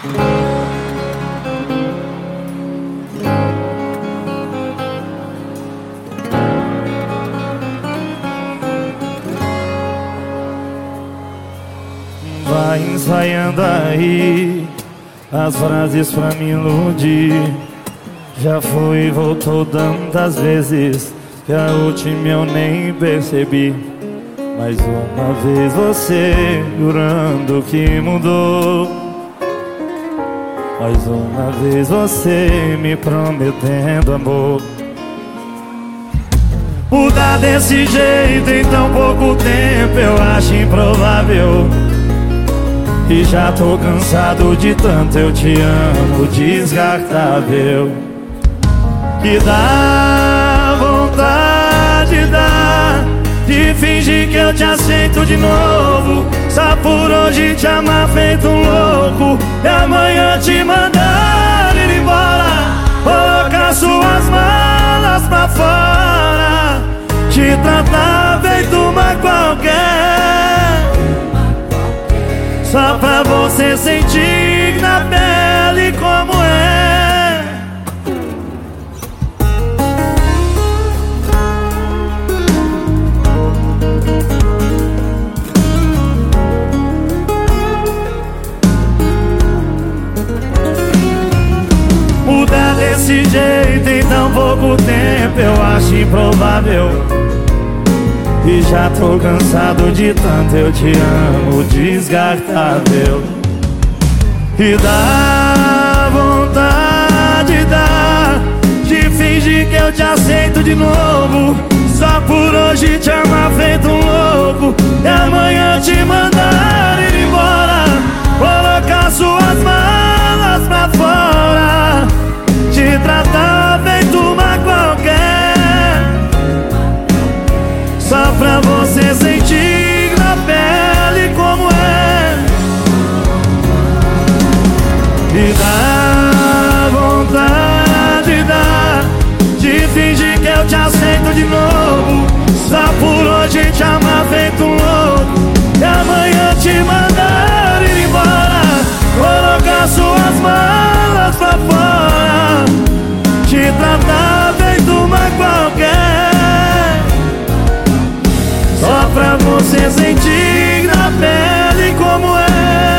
Vai ensaiando aí as frases pra me iludir. Já fui e voltou tantas vezes que a última eu nem percebi. Mais uma vez você jurando que mudou. Mais uma vez você me prometendo amor. Mudar desse jeito em tão pouco tempo eu acho improvável. E já tô cansado de tanto eu te amo, descartável. Que dá vontade, dá de fingir que eu te aceito de novo. Só por hoje te amar feito um louco. E amanhã te mandar ir embora. Colocar suas malas pra fora. Te tratar feito uma qualquer. Só pra você sentir desse jeito em tão pouco tempo eu acho improvável. E já tô cansado de tanto eu te amo descartável. E dá vontade, dá De fingir que eu te aceito de novo. Só por hoje te amar feito um louco pra você sentir na pele como é.